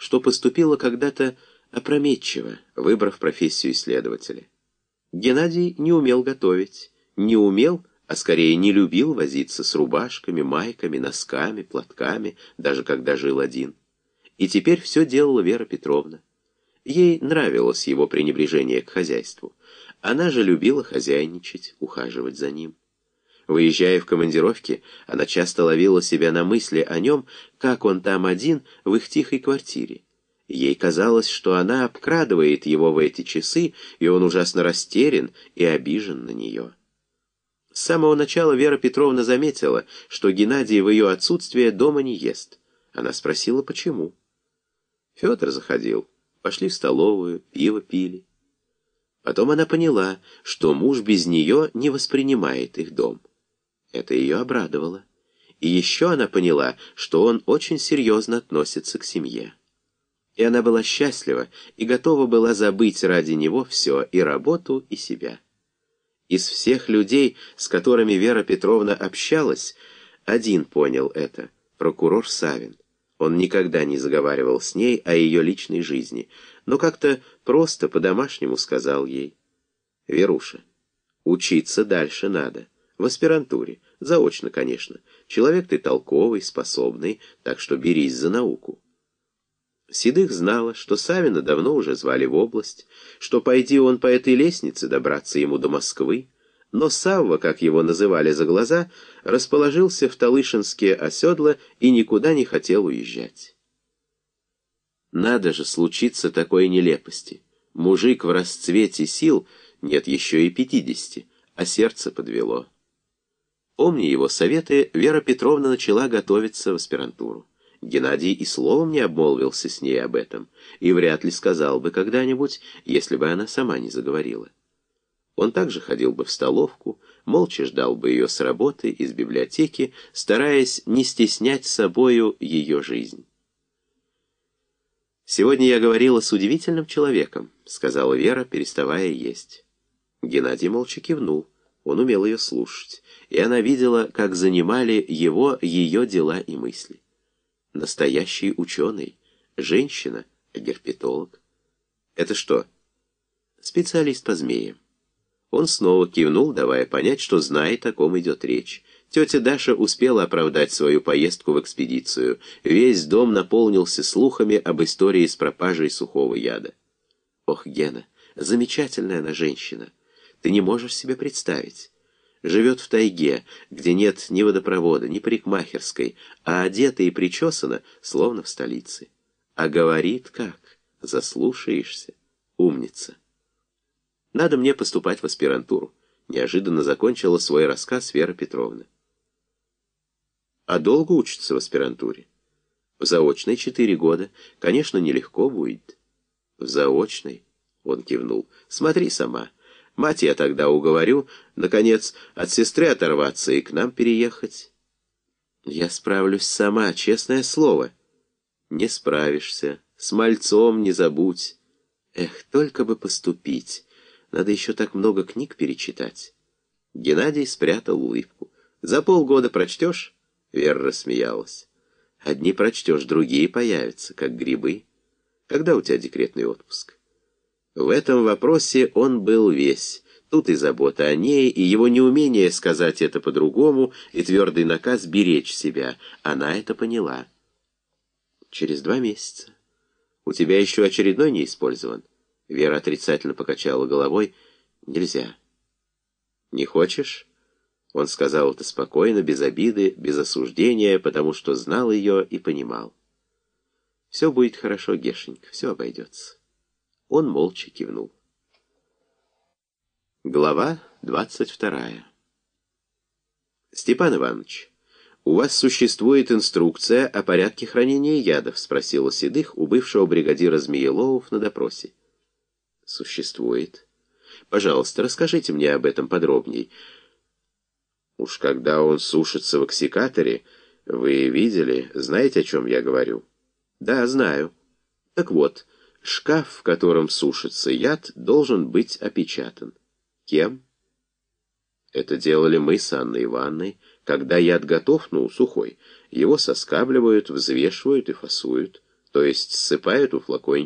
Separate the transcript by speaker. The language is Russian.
Speaker 1: что поступила когда-то опрометчиво, выбрав профессию исследователя. Геннадий не умел готовить, не умел, а скорее не любил возиться с рубашками, майками, носками, платками, даже когда жил один. И теперь все делала Вера Петровна. Ей нравилось его пренебрежение к хозяйству. Она же любила хозяйничать, ухаживать за ним. Выезжая в командировки, она часто ловила себя на мысли о нем, как он там один в их тихой квартире. Ей казалось, что она обкрадывает его в эти часы, и он ужасно растерян и обижен на нее. С самого начала Вера Петровна заметила, что Геннадий в ее отсутствие дома не ест. Она спросила, почему. Федор заходил. Пошли в столовую, пиво пили. Потом она поняла, что муж без нее не воспринимает их дом. Это ее обрадовало. И еще она поняла, что он очень серьезно относится к семье. И она была счастлива и готова была забыть ради него все, и работу, и себя. Из всех людей, с которыми Вера Петровна общалась, один понял это — прокурор Савин. Он никогда не заговаривал с ней о ее личной жизни, но как-то просто по-домашнему сказал ей. «Веруша, учиться дальше надо. В аспирантуре. Заочно, конечно. Человек ты толковый, способный, так что берись за науку». Седых знала, что Савина давно уже звали в область, что пойди он по этой лестнице добраться ему до Москвы, но Савва, как его называли за глаза, расположился в Талышинские оседла и никуда не хотел уезжать. Надо же случиться такой нелепости. Мужик в расцвете сил, нет еще и пятидесяти, а сердце подвело. Помня его советы, Вера Петровна начала готовиться в аспирантуру. Геннадий и словом не обмолвился с ней об этом, и вряд ли сказал бы когда-нибудь, если бы она сама не заговорила. Он также ходил бы в столовку, молча ждал бы ее с работы, из библиотеки, стараясь не стеснять собою ее жизнь. «Сегодня я говорила с удивительным человеком», — сказала Вера, переставая есть. Геннадий молча кивнул. Он умел ее слушать, и она видела, как занимали его ее дела и мысли. Настоящий ученый, женщина, герпетолог. Это что? Специалист по змеям. Он снова кивнул, давая понять, что знает, о ком идет речь. Тетя Даша успела оправдать свою поездку в экспедицию. Весь дом наполнился слухами об истории с пропажей сухого яда. Ох, Гена, замечательная она женщина. Ты не можешь себе представить живет в тайге, где нет ни водопровода, ни парикмахерской, а одета и причесана, словно в столице. А говорит как? Заслушаешься. Умница. Надо мне поступать в аспирантуру. Неожиданно закончила свой рассказ Вера Петровна. А долго учится в аспирантуре? В заочной четыре года. Конечно, нелегко будет. В заочной? Он кивнул. Смотри сама. Мать я тогда уговорю, наконец, от сестры оторваться и к нам переехать. Я справлюсь сама, честное слово. Не справишься, с мальцом не забудь. Эх, только бы поступить. Надо еще так много книг перечитать. Геннадий спрятал улыбку. За полгода прочтешь? Вера рассмеялась. Одни прочтешь, другие появятся, как грибы. Когда у тебя декретный отпуск? В этом вопросе он был весь. Тут и забота о ней, и его неумение сказать это по-другому, и твердый наказ беречь себя. Она это поняла. Через два месяца. У тебя еще очередной не использован? Вера отрицательно покачала головой. Нельзя. Не хочешь? Он сказал это спокойно, без обиды, без осуждения, потому что знал ее и понимал. Все будет хорошо, Гешенька, все обойдется. Он молча кивнул. Глава двадцать вторая. «Степан Иванович, у вас существует инструкция о порядке хранения ядов?» — спросила Седых у бывшего бригадира Змееловов на допросе. «Существует. Пожалуйста, расскажите мне об этом подробней. Уж когда он сушится в оксикаторе, вы видели, знаете, о чем я говорю?» «Да, знаю. Так вот...» Шкаф, в котором сушится яд, должен быть опечатан. Кем? Это делали мы с Анной Ивановной. Когда яд готов, ну, сухой, его соскабливают, взвешивают и фасуют. то есть ссыпают у флакончика,